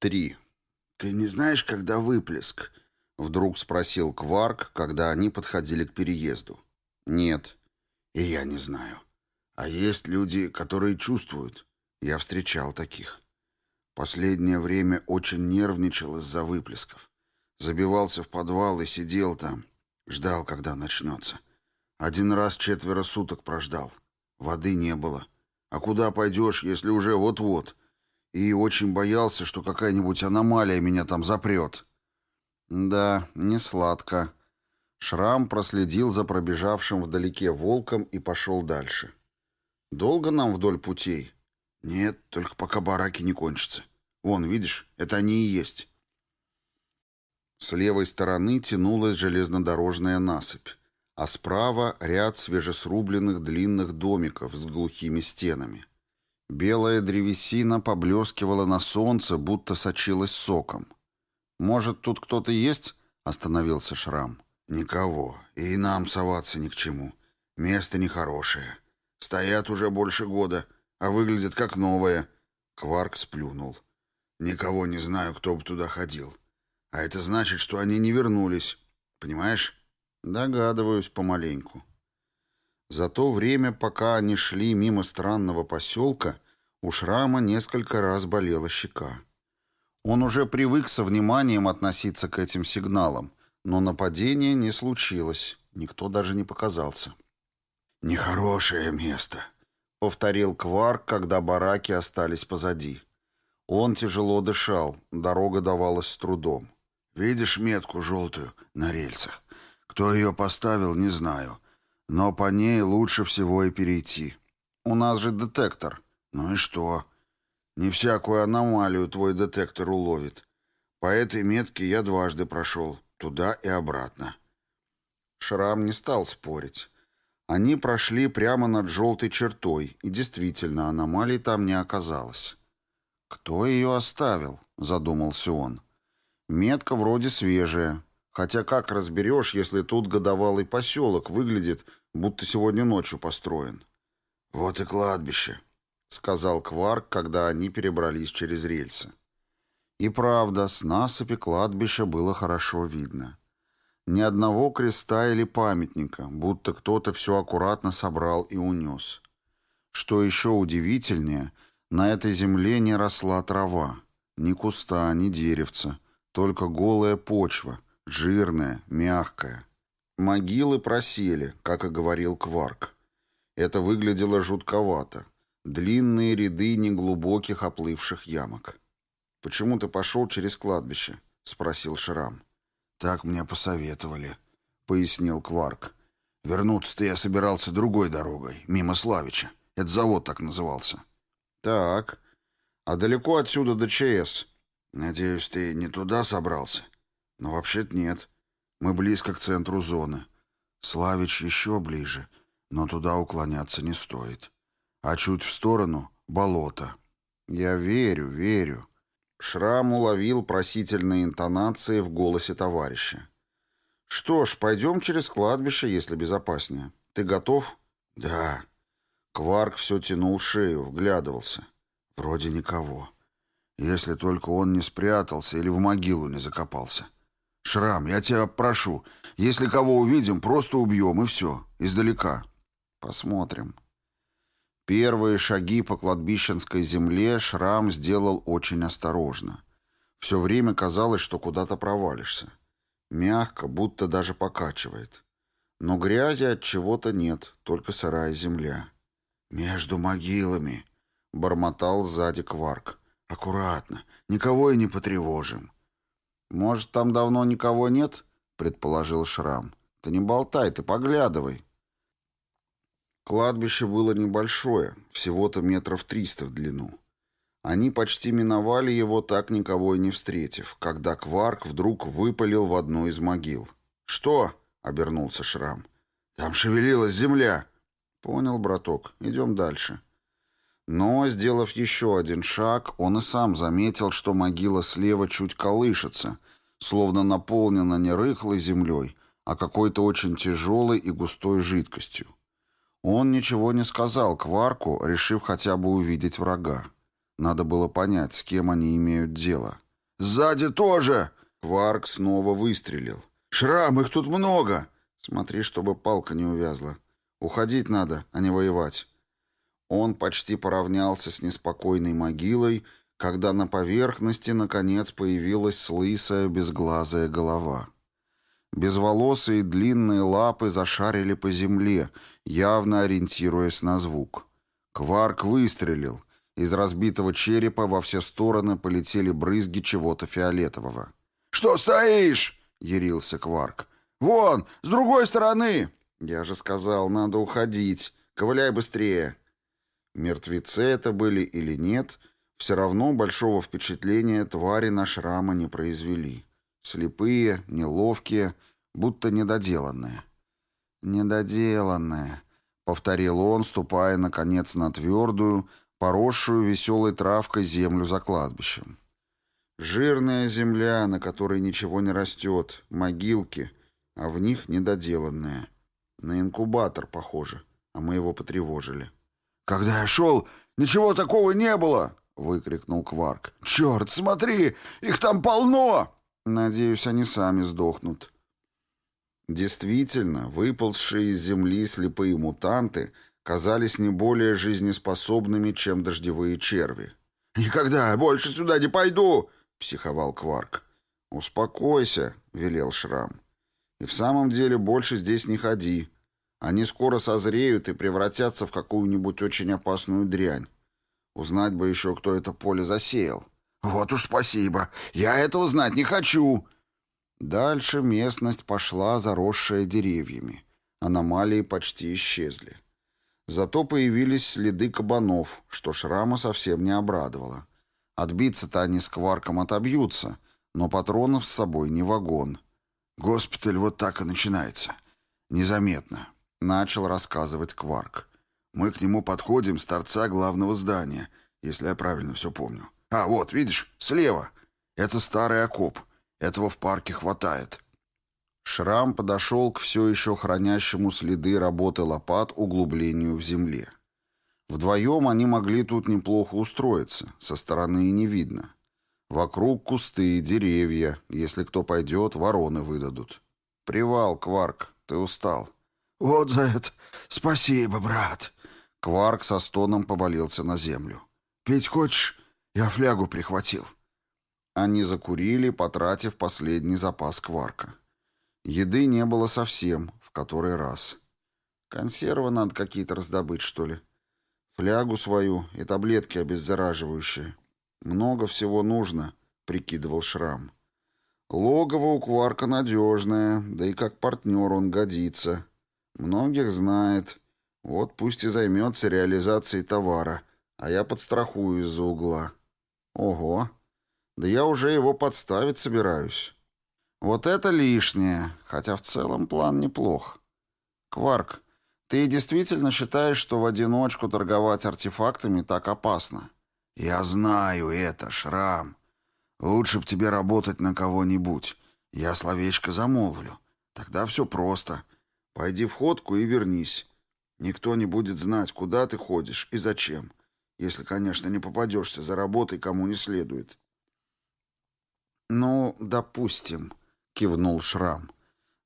Три. «Ты не знаешь, когда выплеск?» — вдруг спросил Кварк, когда они подходили к переезду. «Нет». «И я не знаю. А есть люди, которые чувствуют. Я встречал таких. Последнее время очень нервничал из-за выплесков. Забивался в подвал и сидел там. Ждал, когда начнется. Один раз четверо суток прождал. Воды не было. А куда пойдешь, если уже вот-вот?» И очень боялся, что какая-нибудь аномалия меня там запрет. Да, не сладко. Шрам проследил за пробежавшим вдалеке волком и пошел дальше. Долго нам вдоль путей? Нет, только пока бараки не кончатся. Вон, видишь, это они и есть. С левой стороны тянулась железнодорожная насыпь, а справа ряд свежесрубленных длинных домиков с глухими стенами. Белая древесина поблескивала на солнце, будто сочилась соком. «Может, тут кто-то есть?» — остановился Шрам. «Никого. И нам соваться ни к чему. Место нехорошее. Стоят уже больше года, а выглядят как новые». Кварк сплюнул. «Никого не знаю, кто бы туда ходил. А это значит, что они не вернулись. Понимаешь?» «Догадываюсь помаленьку». За то время, пока они шли мимо странного поселка, у Шрама несколько раз болела щека. Он уже привык со вниманием относиться к этим сигналам, но нападения не случилось, никто даже не показался. «Нехорошее место», — повторил Кварк, когда бараки остались позади. Он тяжело дышал, дорога давалась с трудом. «Видишь метку желтую на рельсах? Кто ее поставил, не знаю. Но по ней лучше всего и перейти. У нас же детектор. Ну и что? Не всякую аномалию твой детектор уловит. По этой метке я дважды прошел. Туда и обратно. Шрам не стал спорить. Они прошли прямо над желтой чертой, и действительно, аномалий там не оказалось. «Кто ее оставил?» — задумался он. «Метка вроде свежая. Хотя как разберешь, если тут годовалый поселок выглядит, будто сегодня ночью построен. «Вот и кладбище», — сказал Кварк, когда они перебрались через рельсы. И правда, с насыпи кладбища было хорошо видно. Ни одного креста или памятника, будто кто-то все аккуратно собрал и унес. Что еще удивительнее, на этой земле не росла трава, ни куста, ни деревца, только голая почва, жирная, мягкая. Могилы просели, как и говорил Кварк. Это выглядело жутковато. Длинные ряды неглубоких оплывших ямок. «Почему ты пошел через кладбище?» — спросил Шрам. «Так мне посоветовали», — пояснил Кварк. «Вернуться-то я собирался другой дорогой, мимо Славича. Это завод так назывался». «Так. А далеко отсюда до ЧС?» «Надеюсь, ты не туда собрался?» «Но вообще-то нет. Мы близко к центру зоны. Славич еще ближе, но туда уклоняться не стоит. А чуть в сторону — болото. Я верю, верю. Шрам уловил просительные интонации в голосе товарища. «Что ж, пойдем через кладбище, если безопаснее. Ты готов?» «Да». Кварк все тянул шею, вглядывался. «Вроде никого. Если только он не спрятался или в могилу не закопался». «Шрам, я тебя прошу, если кого увидим, просто убьем, и все, издалека». «Посмотрим». Первые шаги по кладбищенской земле Шрам сделал очень осторожно. Все время казалось, что куда-то провалишься. Мягко, будто даже покачивает. Но грязи от чего-то нет, только сырая земля. «Между могилами», — бормотал сзади Кварк. «Аккуратно, никого и не потревожим». «Может, там давно никого нет?» — предположил Шрам. «Ты не болтай, ты поглядывай». Кладбище было небольшое, всего-то метров триста в длину. Они почти миновали его, так никого и не встретив, когда Кварк вдруг выпалил в одну из могил. «Что?» — обернулся Шрам. «Там шевелилась земля». «Понял, браток, идем дальше». Но, сделав еще один шаг, он и сам заметил, что могила слева чуть колышется, словно наполнена не рыхлой землей, а какой-то очень тяжелой и густой жидкостью. Он ничего не сказал Кварку, решив хотя бы увидеть врага. Надо было понять, с кем они имеют дело. Сзади тоже!» Кварк снова выстрелил. «Шрам, их тут много!» «Смотри, чтобы палка не увязла. Уходить надо, а не воевать». Он почти поравнялся с неспокойной могилой, когда на поверхности, наконец, появилась лысая безглазая голова. Безволосые длинные лапы зашарили по земле, явно ориентируясь на звук. Кварк выстрелил. Из разбитого черепа во все стороны полетели брызги чего-то фиолетового. «Что стоишь?» — ярился Кварк. «Вон, с другой стороны!» «Я же сказал, надо уходить. Ковыляй быстрее!» Мертвецы это были или нет, все равно большого впечатления твари на шрама не произвели. Слепые, неловкие, будто недоделанные. «Недоделанные», — повторил он, ступая, наконец, на твердую, поросшую веселой травкой землю за кладбищем. Жирная земля, на которой ничего не растет, могилки, а в них недоделанные. На инкубатор похоже, а мы его потревожили. «Когда я шел, ничего такого не было!» — выкрикнул Кварк. «Черт, смотри, их там полно!» «Надеюсь, они сами сдохнут». Действительно, выползшие из земли слепые мутанты казались не более жизнеспособными, чем дождевые черви. «Никогда больше сюда не пойду!» — психовал Кварк. «Успокойся», — велел Шрам. «И в самом деле больше здесь не ходи. Они скоро созреют и превратятся в какую-нибудь очень опасную дрянь. Узнать бы еще, кто это поле засеял». «Вот уж спасибо. Я этого знать не хочу!» Дальше местность пошла, заросшая деревьями. Аномалии почти исчезли. Зато появились следы кабанов, что шрама совсем не обрадовало. Отбиться-то они кварком отобьются, но патронов с собой не вагон. «Госпиталь вот так и начинается. Незаметно», — начал рассказывать кварк. «Мы к нему подходим с торца главного здания, если я правильно все помню. А, вот, видишь, слева. Это старый окоп. Этого в парке хватает. Шрам подошел к все еще хранящему следы работы лопат углублению в земле. Вдвоем они могли тут неплохо устроиться, со стороны и не видно. Вокруг кусты, деревья, если кто пойдет, вороны выдадут. «Привал, Кварк, ты устал». «Вот за это спасибо, брат». Кварк со стоном повалился на землю. «Пить хочешь? Я флягу прихватил». Они закурили, потратив последний запас кварка. Еды не было совсем, в который раз. Консервы надо какие-то раздобыть, что ли. Флягу свою и таблетки обеззараживающие. Много всего нужно, прикидывал Шрам. Логово у Кварка надежное, да и как партнер он годится. Многих знает. Вот пусть и займется реализацией товара, а я подстрахую из-за угла. Ого, да я уже его подставить собираюсь. Вот это лишнее, хотя в целом план неплох. Кварк, ты действительно считаешь, что в одиночку торговать артефактами так опасно? Я знаю это, Шрам. Лучше б тебе работать на кого-нибудь. Я словечко замолвлю. Тогда все просто. Пойди в ходку и вернись. Никто не будет знать, куда ты ходишь и зачем. Если, конечно, не попадешься за работой кому не следует. «Ну, допустим», — кивнул Шрам.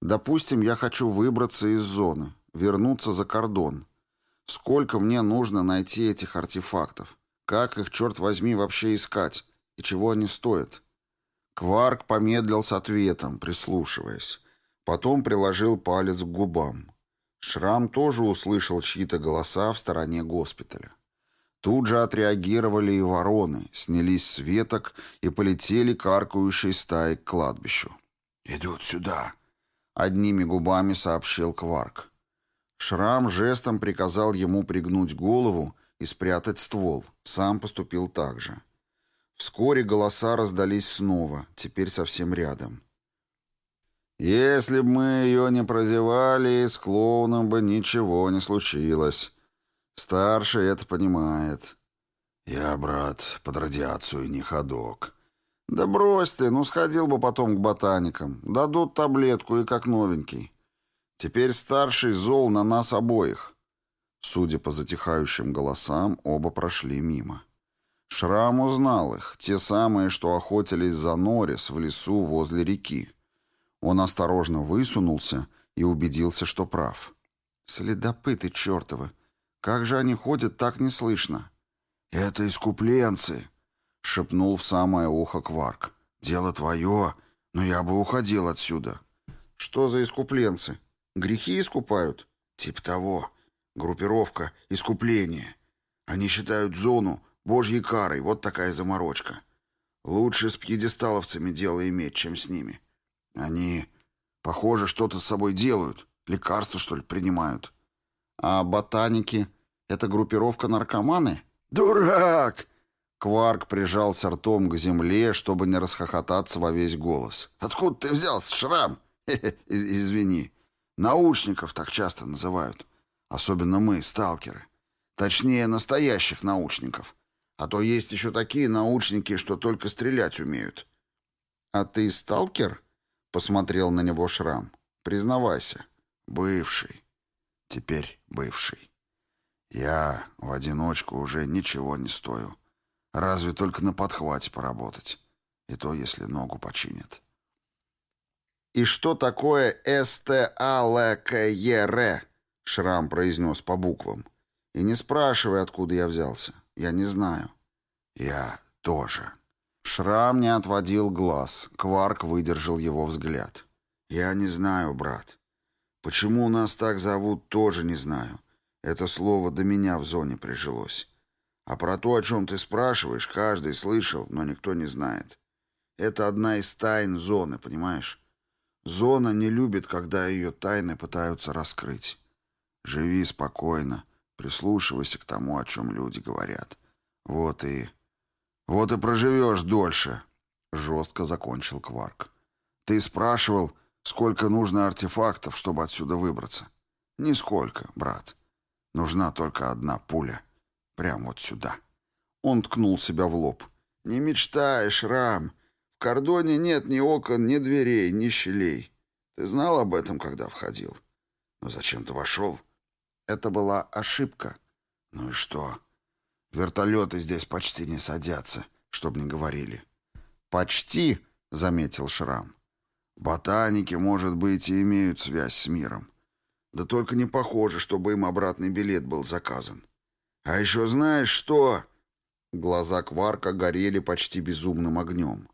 «Допустим, я хочу выбраться из зоны, вернуться за кордон. Сколько мне нужно найти этих артефактов? Как их, черт возьми, вообще искать? И чего они стоят?» Кварк помедлил с ответом, прислушиваясь. Потом приложил палец к губам. Шрам тоже услышал чьи-то голоса в стороне госпиталя. Тут же отреагировали и вороны, снялись с веток и полетели каркающей стаей к кладбищу. «Идут сюда», — одними губами сообщил Кварк. Шрам жестом приказал ему пригнуть голову и спрятать ствол, сам поступил так же. Вскоре голоса раздались снова, теперь совсем рядом. «Если бы мы ее не прозевали, с клоуном бы ничего не случилось», Старший это понимает. Я, брат, под радиацию не ходок. Да брось ты, ну сходил бы потом к ботаникам. Дадут таблетку и как новенький. Теперь старший зол на нас обоих. Судя по затихающим голосам, оба прошли мимо. Шрам узнал их, те самые, что охотились за Норрис в лесу возле реки. Он осторожно высунулся и убедился, что прав. «Следопыты чертовы! Как же они ходят так неслышно?» «Это искупленцы!» — шепнул в самое ухо Кварк. «Дело твое, но я бы уходил отсюда». «Что за искупленцы? Грехи искупают?» «Тип того. Группировка искупления. Они считают зону божьей карой. Вот такая заморочка. Лучше с пьедесталовцами дело иметь, чем с ними. Они, похоже, что-то с собой делают. Лекарства, что ли, принимают». «А ботаники — это группировка наркоманы?» «Дурак!» Кварк прижался ртом к земле, чтобы не расхохотаться во весь голос. «Откуда ты взялся, Шрам?» «Извини. Научников так часто называют. Особенно мы, сталкеры. Точнее, настоящих научников. А то есть еще такие научники, что только стрелять умеют». «А ты сталкер?» — посмотрел на него Шрам. «Признавайся». «Бывший. Теперь бывший. Я в одиночку уже ничего не стою». Разве только на подхвате поработать. И то, если ногу починят. «И что такое СТАЛКЕР?» Шрам произнес по буквам. «И не спрашивай, откуда я взялся. Я не знаю». «Я тоже». Шрам не отводил глаз. Кварк выдержал его взгляд. «Я не знаю, брат. Почему нас так зовут, тоже не знаю. Это слово до меня в зоне прижилось. А про то, о чем ты спрашиваешь, каждый слышал, но никто не знает. Это одна из тайн зоны, понимаешь? Зона не любит, когда ее тайны пытаются раскрыть. Живи спокойно, прислушивайся к тому, о чем люди говорят. Вот и... Вот и проживешь дольше, — жестко закончил Кварк. Ты спрашивал, сколько нужно артефактов, чтобы отсюда выбраться? Нисколько, брат. Нужна только одна пуля — Прямо вот сюда. Он ткнул себя в лоб. «Не мечтаешь, Рам. В кордоне нет ни окон, ни дверей, ни щелей. Ты знал об этом, когда входил? Но зачем ты вошел?» «Это была ошибка». «Ну и что?» «Вертолеты здесь почти не садятся, чтобы не говорили». «Почти», — заметил Шрам. «Ботаники, может быть, и имеют связь с миром. Да только не похоже, чтобы им обратный билет был заказан. «А еще знаешь что?» Глаза Кварка горели почти безумным огнем.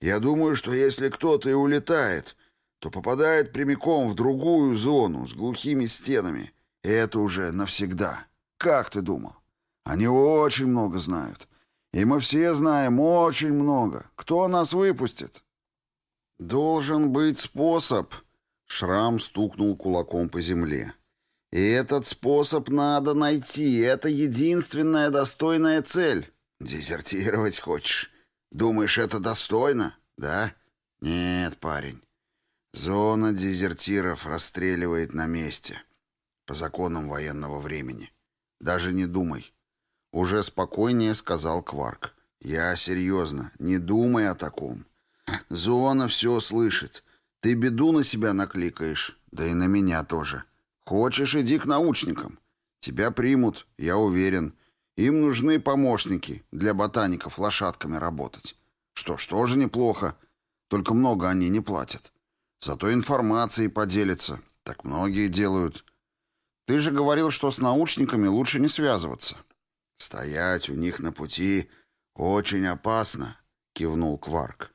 «Я думаю, что если кто-то и улетает, то попадает прямиком в другую зону с глухими стенами. И это уже навсегда. Как ты думал? Они очень много знают. И мы все знаем очень много. Кто нас выпустит?» «Должен быть способ», — Шрам стукнул кулаком по земле. И этот способ надо найти. Это единственная достойная цель. Дезертировать хочешь? Думаешь, это достойно? Да? Нет, парень. Зона дезертиров расстреливает на месте. По законам военного времени. Даже не думай. Уже спокойнее сказал Кварк. Я серьезно. Не думай о таком. Зона все слышит. Ты беду на себя накликаешь. Да и на меня тоже. — Хочешь, иди к научникам. Тебя примут, я уверен. Им нужны помощники для ботаников лошадками работать. Что ж, тоже неплохо. Только много они не платят. Зато информацией поделятся. Так многие делают. Ты же говорил, что с научниками лучше не связываться. Стоять у них на пути очень опасно, кивнул Кварк.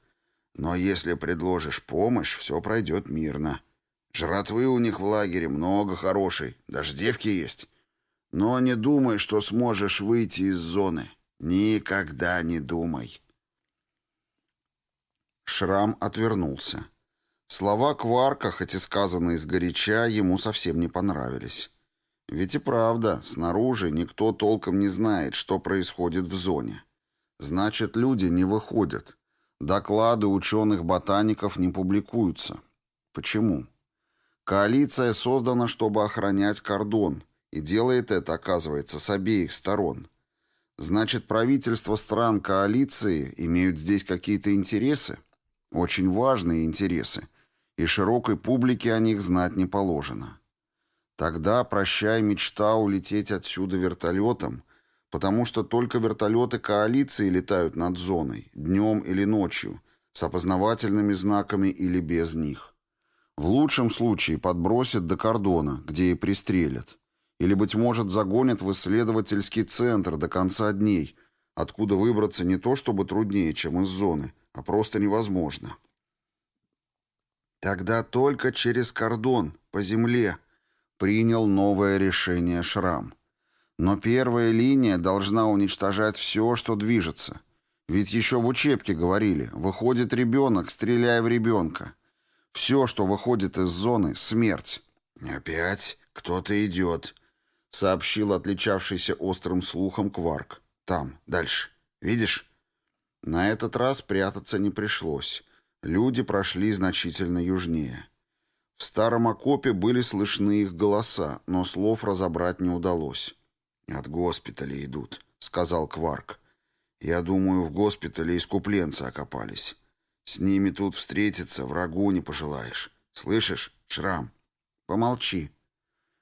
Но если предложишь помощь, все пройдет мирно. Жратвы у них в лагере много хорошей, даже девки есть. Но не думай, что сможешь выйти из зоны. Никогда не думай. Шрам отвернулся. Слова Кварка, хоть и сказанные сгоряча, ему совсем не понравились. Ведь и правда, снаружи никто толком не знает, что происходит в зоне. Значит, люди не выходят. Доклады ученых-ботаников не публикуются. Почему? Коалиция создана, чтобы охранять кордон, и делает это, оказывается, с обеих сторон. Значит, правительства стран коалиции имеют здесь какие-то интересы, очень важные интересы, и широкой публике о них знать не положено. Тогда, прощай мечта улететь отсюда вертолетом, потому что только вертолеты коалиции летают над зоной, днем или ночью, с опознавательными знаками или без них. В лучшем случае подбросят до кордона, где и пристрелят. Или, быть может, загонят в исследовательский центр до конца дней, откуда выбраться не то чтобы труднее, чем из зоны, а просто невозможно. Тогда только через кордон, по земле, принял новое решение Шрам. Но первая линия должна уничтожать все, что движется. Ведь еще в учебке говорили, выходит ребенок, стреляй в ребенка. Все, что выходит из зоны — смерть. «Опять кто-то идет», — сообщил отличавшийся острым слухом Кварк. «Там, дальше. Видишь?» На этот раз прятаться не пришлось. Люди прошли значительно южнее. В старом окопе были слышны их голоса, но слов разобрать не удалось. «От госпиталя идут», — сказал Кварк. «Я думаю, в госпитале искупленцы окопались. С ними тут встретиться врагу не пожелаешь. Слышишь, Шрам?» «Помолчи».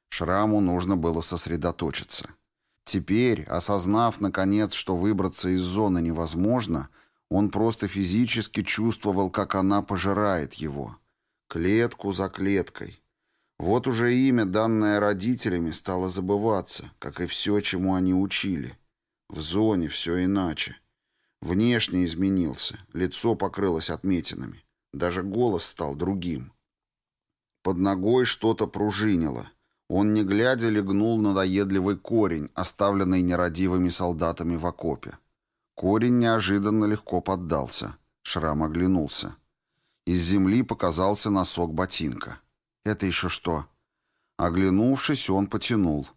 Шраму нужно было сосредоточиться. Теперь, осознав, наконец, что выбраться из зоны невозможно, он просто физически чувствовал, как она пожирает его. Клетку за клеткой. Вот уже имя, данное родителями, стало забываться, как и все, чему они учили. В зоне все иначе. Внешне изменился, лицо покрылось отметинами. Даже голос стал другим. Под ногой что-то пружинило. Он, не глядя, легнул надоедливый корень, оставленный нерадивыми солдатами в окопе. Корень неожиданно легко поддался. Шрам оглянулся. Из земли показался носок ботинка. «Это еще что?» Оглянувшись, он потянул.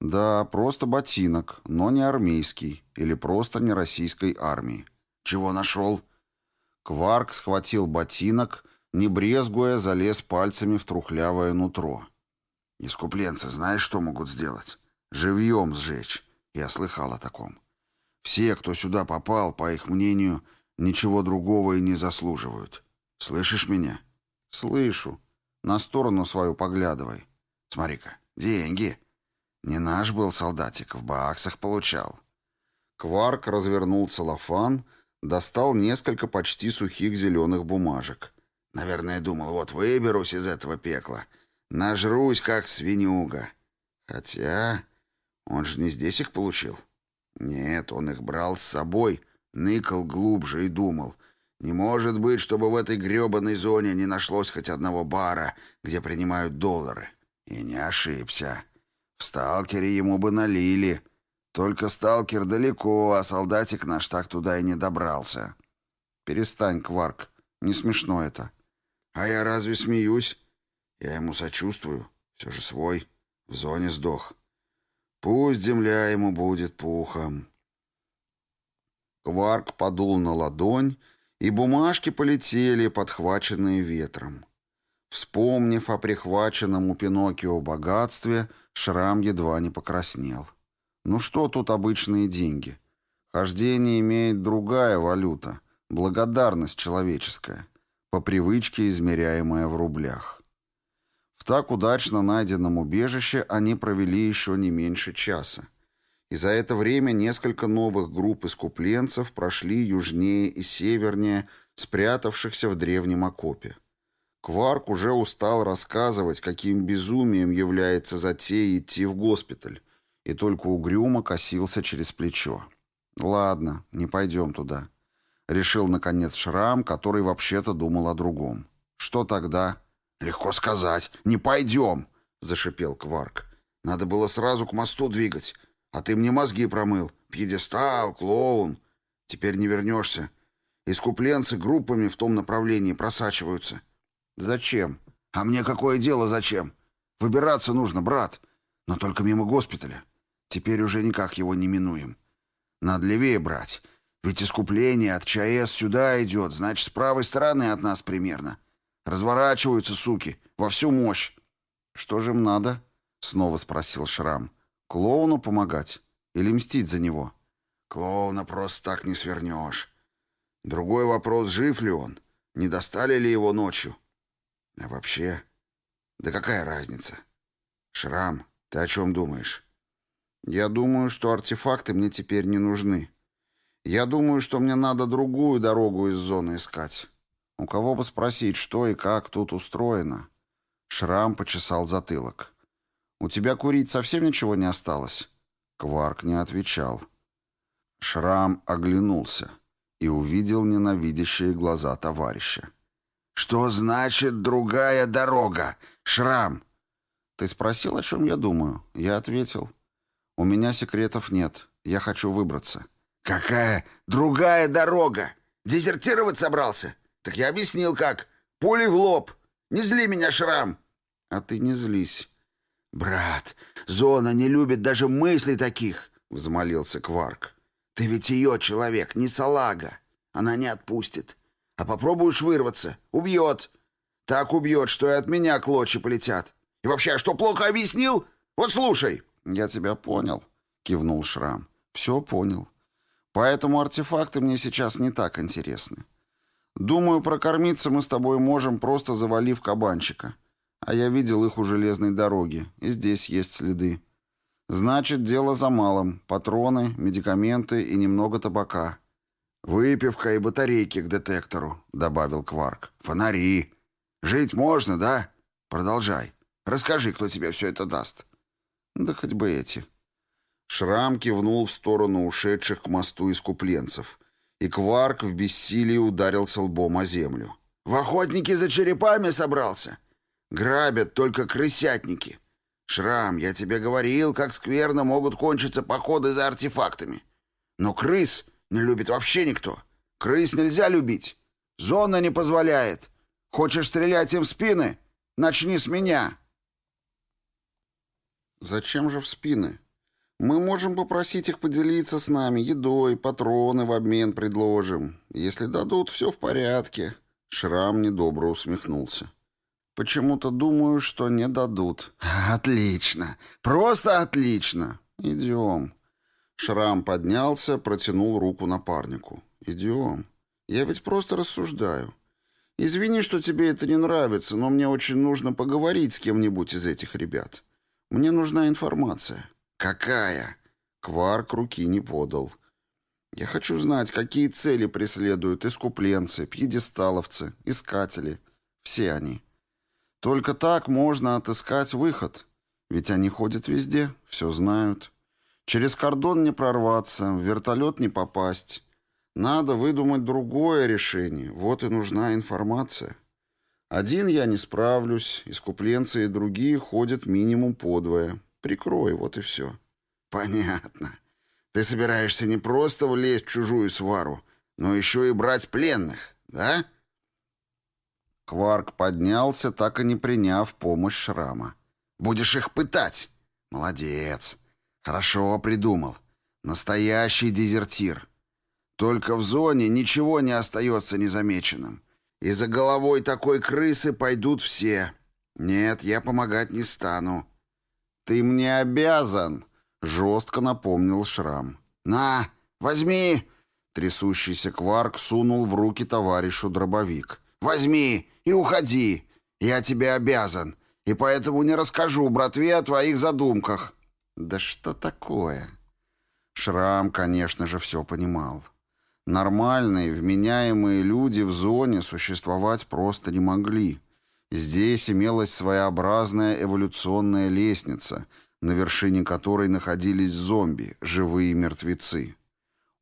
Да, просто ботинок, но не армейский, или просто не российской армии. «Чего нашел?» Кварк схватил ботинок, не брезгуя, залез пальцами в трухлявое нутро. «Искупленцы знаешь, что могут сделать? Живьем сжечь. Я слыхал о таком. Все, кто сюда попал, по их мнению, ничего другого и не заслуживают. Слышишь меня?» «Слышу. На сторону свою поглядывай. Смотри-ка, деньги. Не наш был солдатик, в баксах получал». Кварк развернул целлофан, достал несколько почти сухих зеленых бумажек. «Наверное, думал, вот выберусь из этого пекла» Нажрусь, как свинюга. Хотя он же не здесь их получил. Нет, он их брал с собой, ныкал глубже и думал. Не может быть, чтобы в этой грёбаной зоне не нашлось хоть одного бара, где принимают доллары. И не ошибся. В сталкере ему бы налили. Только сталкер далеко, а солдатик наш так туда и не добрался. Перестань, Кварк. Не смешно это. А я разве смеюсь? Я ему сочувствую, все же свой, в зоне сдох. Пусть земля ему будет пухом. Кварк подул на ладонь, и бумажки полетели, подхваченные ветром. Вспомнив о прихваченном у Пиноккио богатстве, Шрам едва не покраснел. Ну что тут обычные деньги? Хождение имеет другая валюта, благодарность человеческая, по привычке измеряемая в рублях. В так удачно найденном убежище они провели еще не меньше часа. И за это время несколько новых групп искупленцев прошли южнее и севернее, спрятавшихся в древнем окопе. Кварк уже устал рассказывать, каким безумием является затея идти в госпиталь, и только угрюмо косился через плечо. «Ладно, не пойдем туда», — решил, наконец, Шрам, который вообще-то думал о другом. «Что тогда?» «Легко сказать. Не пойдем!» — зашипел Кварк. «Надо было сразу к мосту двигать. А ты мне мозги промыл. Пьедестал, клоун. Теперь не вернешься. Искупленцы группами в том направлении просачиваются». «Зачем?» «А мне какое дело зачем? Выбираться нужно, брат. Но только мимо госпиталя. Теперь уже никак его не минуем. Надо левее брать. Ведь искупление от ЧАЭС сюда идет, значит, с правой стороны от нас примерно. Разворачиваются, суки, во всю мощь. Что же им надо? Снова спросил Шрам. Клоуну помогать? Или мстить за него? Клоуна просто так не свернешь. Другой вопрос, жив ли он? Не достали ли его ночью? А вообще... Да какая разница? Шрам, ты о чем думаешь? Я думаю, что артефакты мне теперь не нужны. Я думаю, что мне надо другую дорогу из зоны искать. У кого бы спросить, что и как тут устроено. Шрам почесал затылок. «У тебя курить совсем ничего не осталось?» Кварк не отвечал. Шрам оглянулся и увидел ненавидящие глаза товарища. «Что значит другая дорога? Шрам!» «Ты спросил, о чем я думаю?» Я ответил. «У меня секретов нет. Я хочу выбраться». «Какая другая дорога? Дезертировать собрался? Так я объяснил, как. Пули в лоб. Не зли меня, Шрам!» «А ты не злись». «Брат, зона не любит даже мыслей таких», — взмолился Кварк. «Ты ведь ее человек, не салага. Она не отпустит. А попробуешь вырваться — убьет. Так убьет, что и от меня клочья полетят. И вообще, что плохо объяснил? Вот слушай!» «Я тебя понял», — кивнул Шрам. «Все понял. Поэтому артефакты мне сейчас не так интересны. Думаю, прокормиться мы с тобой можем, просто завалив кабанчика. А я видел их у железной дороги, и здесь есть следы. Значит, дело за малым. Патроны, медикаменты и немного табака. «Выпивка и батарейки к детектору», — добавил Кварк. «Фонари. Жить можно, да? Продолжай. Расскажи, кто тебе все это даст». «Да хоть бы эти». Шрам кивнул в сторону ушедших к мосту искупленцев, и Кварк в бессилии ударился лбом о землю. «В охотники за черепами собрался? Грабят только крысятники. Шрам, я тебе говорил, как скверно могут кончиться походы за артефактами. Но крыс не любит вообще никто. Крыс нельзя любить. Зона не позволяет. Хочешь стрелять им в спины? Начни с меня». «Зачем же в спины? Мы можем попросить их поделиться с нами едой, патроны в обмен предложим. Если дадут, все в порядке». Шрам недобро усмехнулся. «Почему-то думаю, что не дадут». «Отлично! Просто отлично! Идем». Шрам поднялся, протянул руку напарнику. «Идем. Я ведь просто рассуждаю. Извини, что тебе это не нравится, но мне очень нужно поговорить с кем-нибудь из этих ребят. Мне нужна информация». «Какая?» Кварк руки не подал. «Я хочу знать, какие цели преследуют искупленцы, пьедесталовцы, искатели. Все они. Только так можно отыскать выход. Ведь они ходят везде, все знают». Через кордон не прорваться, в вертолет не попасть. Надо выдумать другое решение. Вот и нужна информация. Один я не справлюсь, искупленцы и другие ходят минимум подвое. Прикрой, вот и все. Понятно. Ты собираешься не просто влезть в чужую свару, но еще и брать пленных, да? Кварк поднялся, так и не приняв помощь шрама. Будешь их пытать? Молодец. Хорошо придумал. Настоящий дезертир. Только в зоне ничего не остается незамеченным. И за головой такой крысы пойдут все. Нет, я помогать не стану. Ты мне обязан, жестко напомнил Шрам. На, возьми. Трясущийся кварк сунул в руки товарищу дробовик. «Возьми и уходи. Я тебе обязан, и поэтому не расскажу братве о твоих задумках». Да что такое? Шрам, конечно же, все понимал. Нормальные, вменяемые люди в зоне существовать просто не могли. Здесь имелась своеобразная эволюционная лестница, на вершине которой находились зомби, живые мертвецы.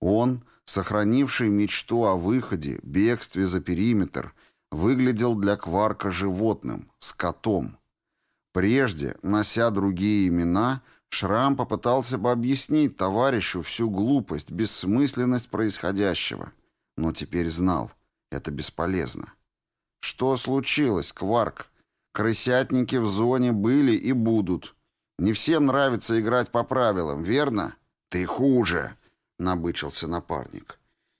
Он, сохранивший мечту о выходе, бегстве за периметр, выглядел для Кварка животным, скотом. Прежде, нося другие имена, Шрам попытался бы объяснить товарищу всю глупость, бессмысленность происходящего, но теперь знал, это бесполезно. Что случилось, Кварк? Крысятники в зоне были и будут. Не всем нравится играть по правилам, верно? Ты хуже, набычился напарник.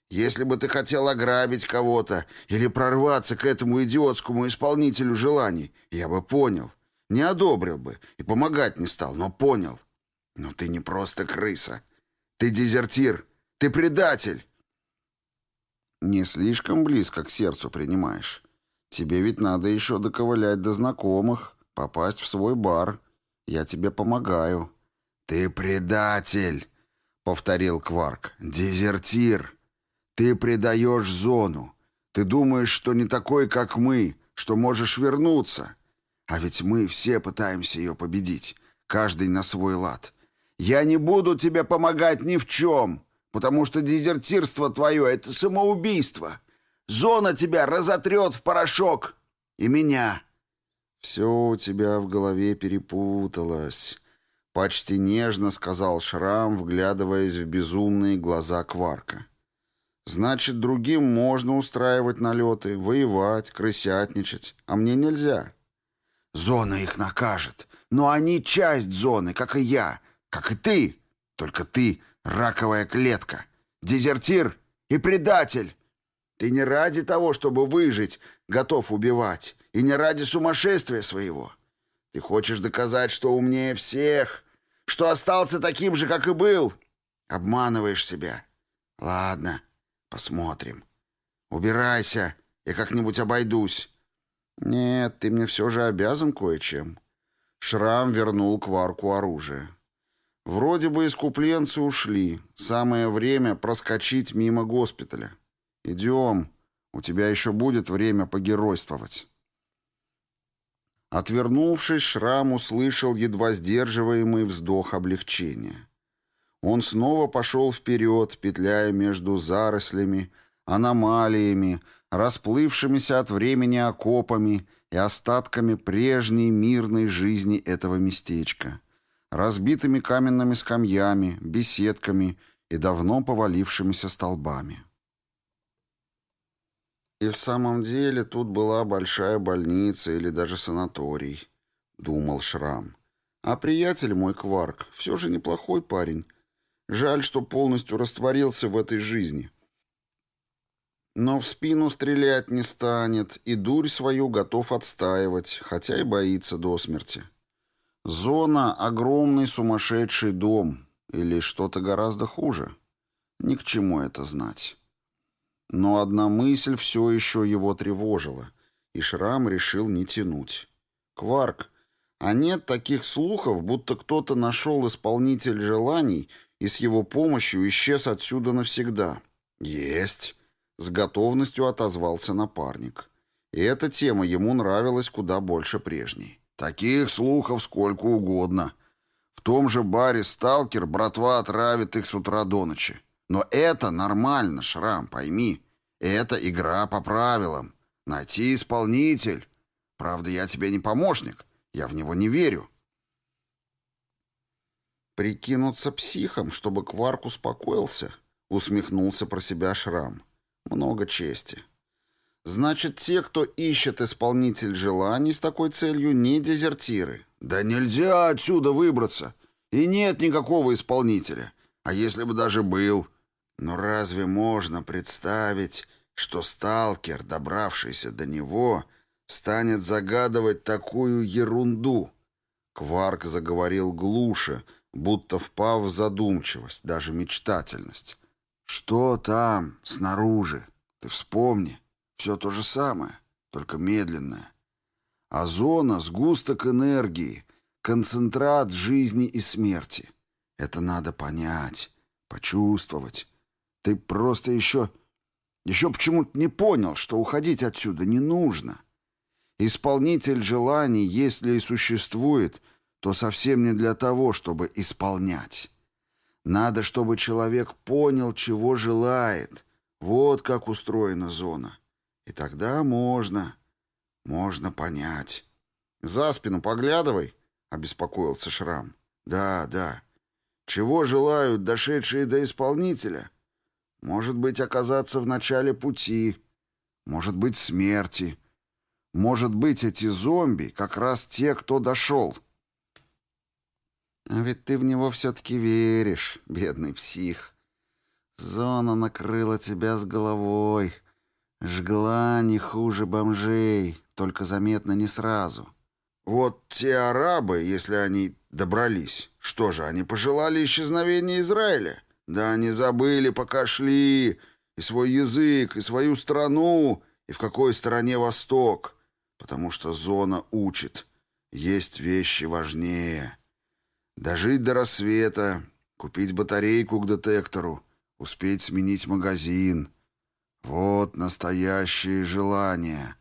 Если бы ты хотел ограбить кого-то или прорваться к этому идиотскому исполнителю желаний, я бы понял. Не одобрил бы и помогать не стал, но понял. Но ты не просто крыса. Ты дезертир. Ты предатель. Не слишком близко к сердцу принимаешь. Тебе ведь надо еще доковылять до знакомых, попасть в свой бар. Я тебе помогаю. «Ты предатель!» — повторил Кварк. «Дезертир! Ты предаешь зону! Ты думаешь, что не такой, как мы, что можешь вернуться! А ведь мы все пытаемся ее победить, каждый на свой лад. Я не буду тебе помогать ни в чем, потому что дезертирство твое — это самоубийство. Зона тебя разотрет в порошок. И меня». «Все у тебя в голове перепуталось», — почти нежно сказал Шрам, вглядываясь в безумные глаза Кварка. «Значит, другим можно устраивать налеты, воевать, крысятничать, а мне нельзя». «Зона их накажет, но они часть зоны, как и я, как и ты. Только ты — раковая клетка, дезертир и предатель. Ты не ради того, чтобы выжить, готов убивать, и не ради сумасшествия своего. Ты хочешь доказать, что умнее всех, что остался таким же, как и был. Обманываешь себя. Ладно, посмотрим. Убирайся, я как-нибудь обойдусь. Нет, ты мне все же обязан кое-чем. Шрам вернул Кварку оружие. Вроде бы искупленцы ушли. Самое время проскочить мимо госпиталя. Идем. У тебя еще будет время погеройствовать. Отвернувшись, Шрам услышал едва сдерживаемый вздох облегчения. Он снова пошел вперед, петляя между зарослями, аномалиями, расплывшимися от времени окопами и остатками прежней мирной жизни этого местечка, разбитыми каменными скамьями, беседками и давно повалившимися столбами. И в самом деле тут была большая больница или даже санаторий, думал Шрам. А приятель мой Кварк все же неплохой парень. Жаль, что полностью растворился в этой жизни. Но в спину стрелять не станет, и дурь свою готов отстаивать, хотя и боится до смерти. Зона — огромный сумасшедший дом, или что-то гораздо хуже. Ни к чему это знать. Но одна мысль все еще его тревожила, и Шрам решил не тянуть. «Кварк, а нет таких слухов, будто кто-то нашел исполнитель желаний и с его помощью исчез отсюда навсегда?» «Есть», — с готовностью отозвался напарник. И эта тема ему нравилась куда больше прежней. «Таких слухов сколько угодно. В том же баре «Сталкер» братва отравит их с утра до ночи. Но это нормально, Шрам, пойми. Это игра по правилам. Найти исполнитель. Правда, я тебе не помощник. Я в него не верю. Прикинуться психом, чтобы Кварк успокоился, усмехнулся про себя Шрам. Много чести. Значит, те, кто ищет исполнитель желаний с такой целью, не дезертиры. Да нельзя отсюда выбраться. И нет никакого исполнителя. А если бы даже был... Но разве можно представить, что сталкер, добравшийся до него, станет загадывать такую ерунду? Кварк заговорил глуше, будто впав в задумчивость, даже мечтательность. «Что там, снаружи? Ты вспомни. Все то же самое, только медленное. А зона — сгусток энергии, концентрат жизни и смерти. Это надо понять, почувствовать, ты просто еще... Еще почему-то не понял, что уходить отсюда не нужно. Исполнитель желаний, если и существует, то совсем не для того, чтобы исполнять. Надо, чтобы человек понял, чего желает. Вот как устроена зона. И тогда можно, можно понять. «За спину поглядывай», — обеспокоился Шрам. «Да, да. Чего желают дошедшие до исполнителя?» Может быть, оказаться в начале пути. Может быть, смерти. Может быть, эти зомби как раз те, кто дошел. А ведь ты в него все-таки веришь, бедный псих. Зона накрыла тебя с головой. Жгла не хуже бомжей, только заметно не сразу. Вот те арабы, если они добрались, что же, они пожелали исчезновения Израиля? Да они забыли, пока шли, и свой язык, и свою страну, и в какой стороне Восток, потому что зона учит. Есть вещи важнее. Дожить до рассвета, купить батарейку к детектору, успеть сменить магазин. Вот настоящие желания.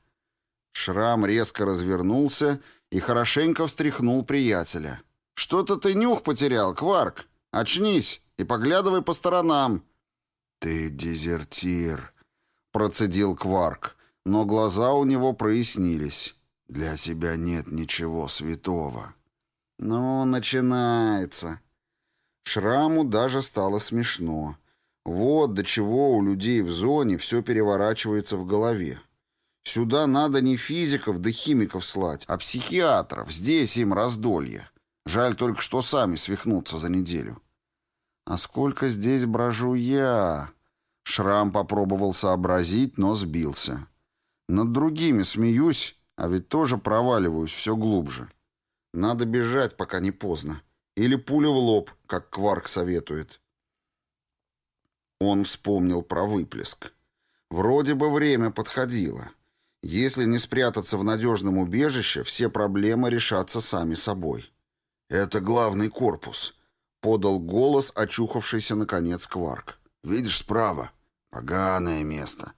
Шрам резко развернулся и хорошенько встряхнул приятеля. «Что-то ты нюх потерял, Кварк! Очнись и поглядывай по сторонам!» «Ты дезертир», — процедил Кварк, но глаза у него прояснились. «Для тебя нет ничего святого». «Ну, начинается». Шраму даже стало смешно. Вот до чего у людей в зоне все переворачивается в голове. Сюда надо не физиков да химиков слать, а психиатров. Здесь им раздолье. Жаль только, что сами свихнутся за неделю. А сколько здесь брожу я? Шрам попробовал сообразить, но сбился. Над другими смеюсь, а ведь тоже проваливаюсь все глубже. Надо бежать, пока не поздно. Или пуля в лоб, как Кварк советует. Он вспомнил про выплеск. Вроде бы время подходило. Если не спрятаться в надежном убежище, все проблемы решатся сами собой. «Это главный корпус», — подал голос, очухавшийся наконец Кварк. «Видишь справа? Поганое место.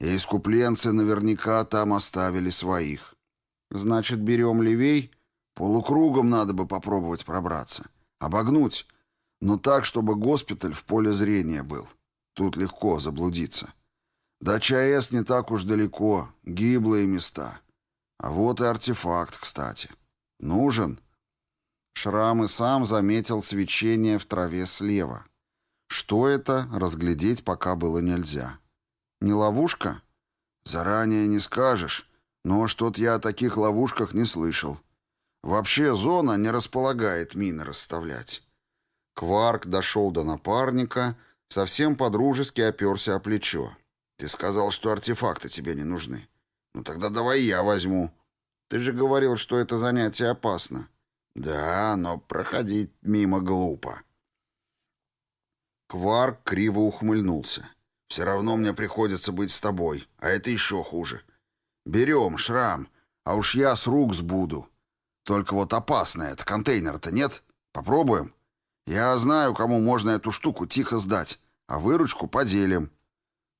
И искупленцы наверняка там оставили своих. Значит, берем левей? Полукругом надо бы попробовать пробраться. Обогнуть. Но так, чтобы госпиталь в поле зрения был. Тут легко заблудиться. До ЧАЭС не так уж далеко. Гиблые места. А вот и артефакт, кстати. Нужен?» Шрам и сам заметил свечение в траве слева. Что это, разглядеть пока было нельзя. Не ловушка? Заранее не скажешь, но что-то я о таких ловушках не слышал. Вообще зона не располагает мины расставлять. Кварк дошел до напарника, совсем подружески оперся о плечо. «Ты сказал, что артефакты тебе не нужны. Ну тогда давай я возьму». «Ты же говорил, что это занятие опасно». «Да, но проходить мимо глупо». Кварк криво ухмыльнулся. «Все равно мне приходится быть с тобой, а это еще хуже. Берем шрам, а уж я с рук сбуду. Только вот опасно это, контейнер-то нет? Попробуем? Я знаю, кому можно эту штуку тихо сдать, а выручку поделим».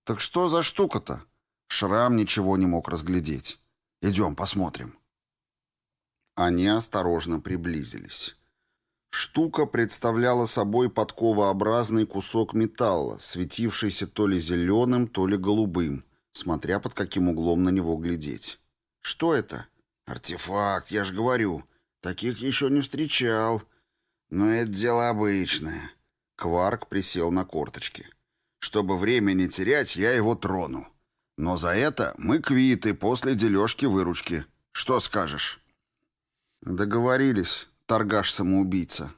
«Так что за штука-то?» Шрам ничего не мог разглядеть. «Идем, посмотрим». Они осторожно приблизились. Штука представляла собой подковообразный кусок металла, светившийся то ли зеленым, то ли голубым, смотря под каким углом на него глядеть. «Что это?» «Артефакт, я же говорю. Таких еще не встречал. Но это дело обычное». Кварк присел на корточки. «Чтобы время не терять, я его трону. Но за это мы квиты после дележки выручки. Что скажешь?» Договорились, торгаш-самоубийца.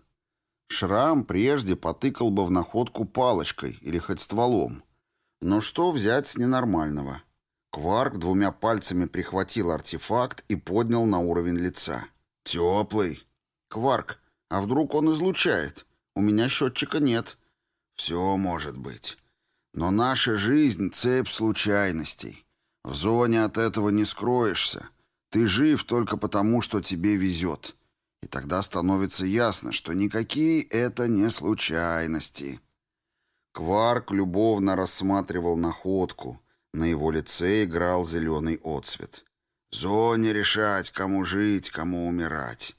Шрам прежде потыкал бы в находку палочкой или хоть стволом. Но что взять с ненормального? Кварк двумя пальцами прихватил артефакт и поднял на уровень лица. «Теплый». «Кварк, а вдруг он излучает? У меня счетчика нет». «Все может быть. Но наша жизнь — цепь случайностей. В зоне от этого не скроешься. Ты жив только потому, что тебе везет. И тогда становится ясно, что никакие это не случайности. Кварк любовно рассматривал находку. На его лице играл зеленый отсвет. Зоне решать, кому жить, кому умирать.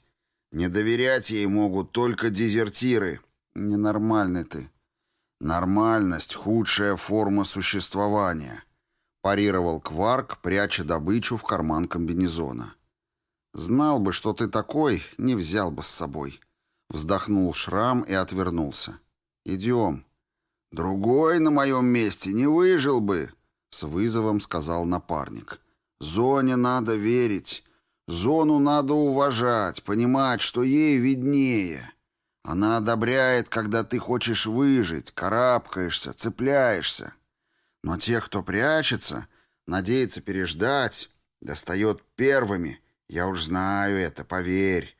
Не доверять ей могут только дезертиры. Ненормальный ты. Нормальность — худшая форма существования парировал Кварк, пряча добычу в карман комбинезона. «Знал бы, что ты такой, не взял бы с собой». Вздохнул Шрам и отвернулся. «Идем». «Другой на моем месте не выжил бы», — с вызовом сказал напарник. «Зоне надо верить. Зону надо уважать, понимать, что ей виднее. Она одобряет, когда ты хочешь выжить, карабкаешься, цепляешься. Но тех, кто прячется, надеется переждать, достает первыми. Я уж знаю это, поверь.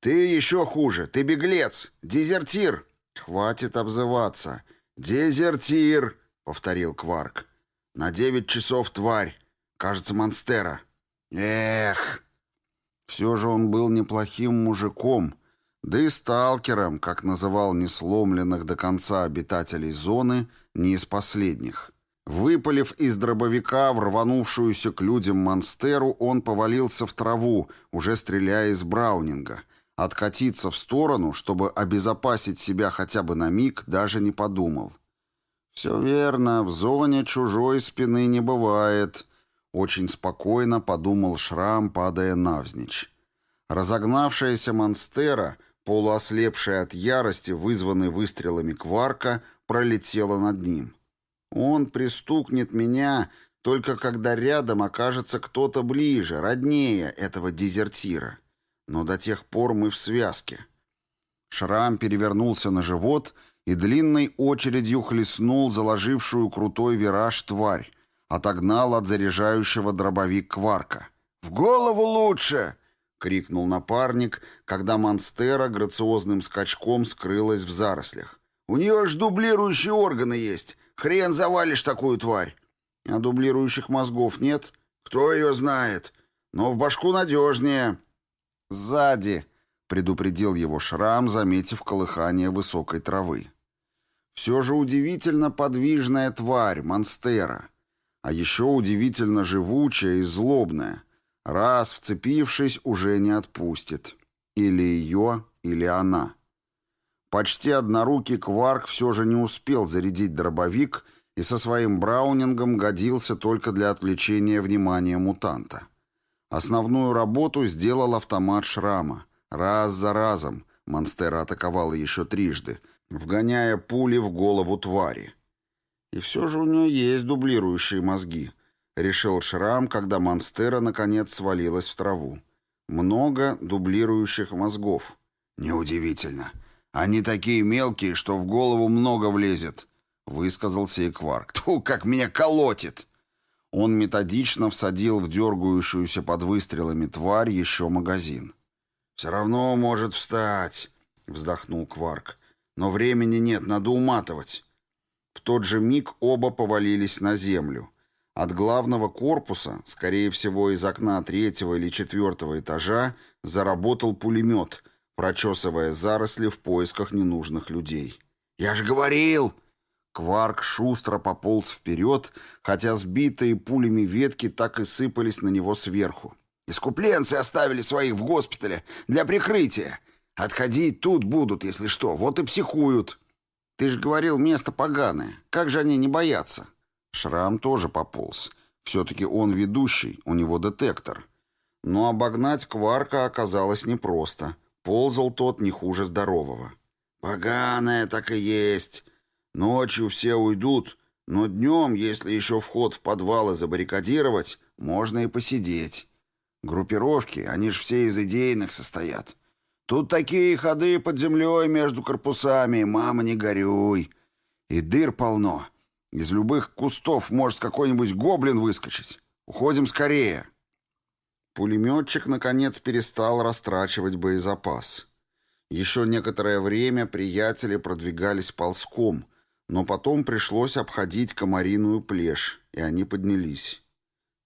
Ты еще хуже, ты беглец, дезертир. Хватит обзываться. Дезертир, повторил Кварк. На девять часов тварь. Кажется, Монстера. Эх. Все же он был неплохим мужиком, Да и сталкером, как называл несломленных до конца обитателей зоны, не из последних. Выпалив из дробовика в рванувшуюся к людям монстеру, он повалился в траву, уже стреляя из браунинга. Откатиться в сторону, чтобы обезопасить себя хотя бы на миг, даже не подумал. «Все верно, в зоне чужой спины не бывает», — очень спокойно подумал Шрам, падая навзничь. Разогнавшаяся монстера, полуослепшая от ярости, вызванной выстрелами кварка, пролетела над ним. Он пристукнет меня, только когда рядом окажется кто-то ближе, роднее этого дезертира. Но до тех пор мы в связке. Шрам перевернулся на живот и длинной очередью хлестнул заложившую крутой вираж тварь, отогнал от заряжающего дробовик кварка. «В голову лучше!» — крикнул напарник, когда монстера грациозным скачком скрылась в зарослях. «У нее ж дублирующие органы есть. Хрен завалишь такую тварь. А дублирующих мозгов нет? Кто ее знает? Но в башку надежнее. Сзади, предупредил его шрам, заметив колыхание высокой травы. Все же удивительно подвижная тварь, монстера. А еще удивительно живучая и злобная. Раз вцепившись, уже не отпустит. Или ее, или она. Почти однорукий кварк все же не успел зарядить дробовик и со своим браунингом годился только для отвлечения внимания мутанта. Основную работу сделал автомат Шрама. Раз за разом Монстера атаковала еще трижды, вгоняя пули в голову твари. И все же у нее есть дублирующие мозги, решил Шрам, когда Монстера наконец свалилась в траву. Много дублирующих мозгов. Неудивительно. Они такие мелкие, что в голову много влезет», — высказался и Кварк. «Тьфу, как меня колотит!» Он методично всадил в дергающуюся под выстрелами тварь еще магазин. «Все равно может встать», — вздохнул Кварк. «Но времени нет, надо уматывать». В тот же миг оба повалились на землю. От главного корпуса, скорее всего из окна третьего или четвертого этажа, заработал пулемет, прочесывая заросли в поисках ненужных людей. «Я же говорил!» Кварк шустро пополз вперед, хотя сбитые пулями ветки так и сыпались на него сверху. «Искупленцы оставили своих в госпитале для прикрытия. Отходить тут будут, если что, вот и психуют». «Ты же говорил, место поганое. Как же они не боятся?» Шрам тоже пополз. Все-таки он ведущий, у него детектор. Но обогнать Кварка оказалось непросто. Ползал тот не хуже здорового. «Поганое так и есть. Ночью все уйдут, но днем, если еще вход в подвалы забаррикадировать, можно и посидеть. Группировки, они ж все из идейных состоят. Тут такие ходы под землей между корпусами, мама, не горюй. И дыр полно. Из любых кустов может какой-нибудь гоблин выскочить. Уходим скорее». Пулеметчик, наконец, перестал растрачивать боезапас. Еще некоторое время приятели продвигались ползком, но потом пришлось обходить комариную плешь, и они поднялись.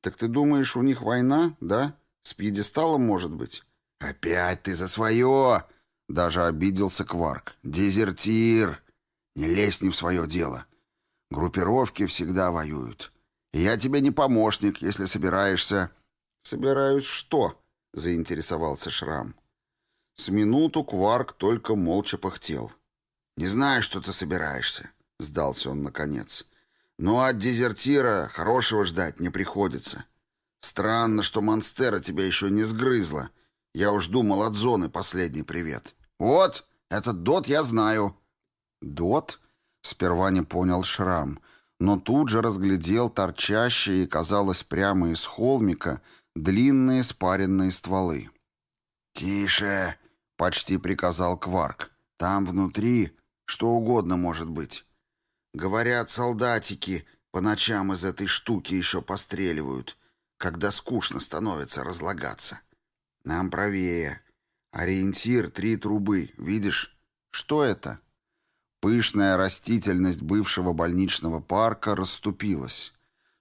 «Так ты думаешь, у них война, да? С пьедесталом, может быть?» «Опять ты за свое!» — даже обиделся Кварк. «Дезертир! Не лезь не в свое дело. Группировки всегда воюют. Я тебе не помощник, если собираешься...» «Собираюсь что?» — заинтересовался Шрам. С минуту Кварк только молча пыхтел. «Не знаю, что ты собираешься», — сдался он наконец. «Но от дезертира хорошего ждать не приходится. Странно, что Монстера тебя еще не сгрызла. Я уж думал от зоны последний привет. Вот, этот дот я знаю». «Дот?» — сперва не понял Шрам, но тут же разглядел торчащие, казалось, прямо из холмика, длинные спаренные стволы. «Тише!» — почти приказал Кварк. «Там внутри что угодно может быть. Говорят, солдатики по ночам из этой штуки еще постреливают, когда скучно становится разлагаться. Нам правее. Ориентир — три трубы. Видишь? Что это?» Пышная растительность бывшего больничного парка расступилась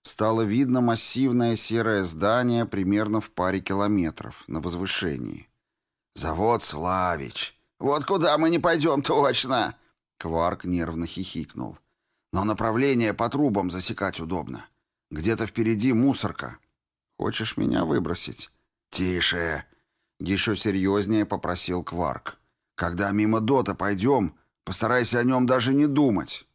стало видно массивное серое здание примерно в паре километров на возвышении. «Завод Славич. Вот куда мы не пойдем точно!» Кварк нервно хихикнул. «Но направление по трубам засекать удобно. Где-то впереди мусорка. Хочешь меня выбросить?» «Тише!» Еще серьезнее попросил Кварк. «Когда мимо Дота пойдем, постарайся о нем даже не думать».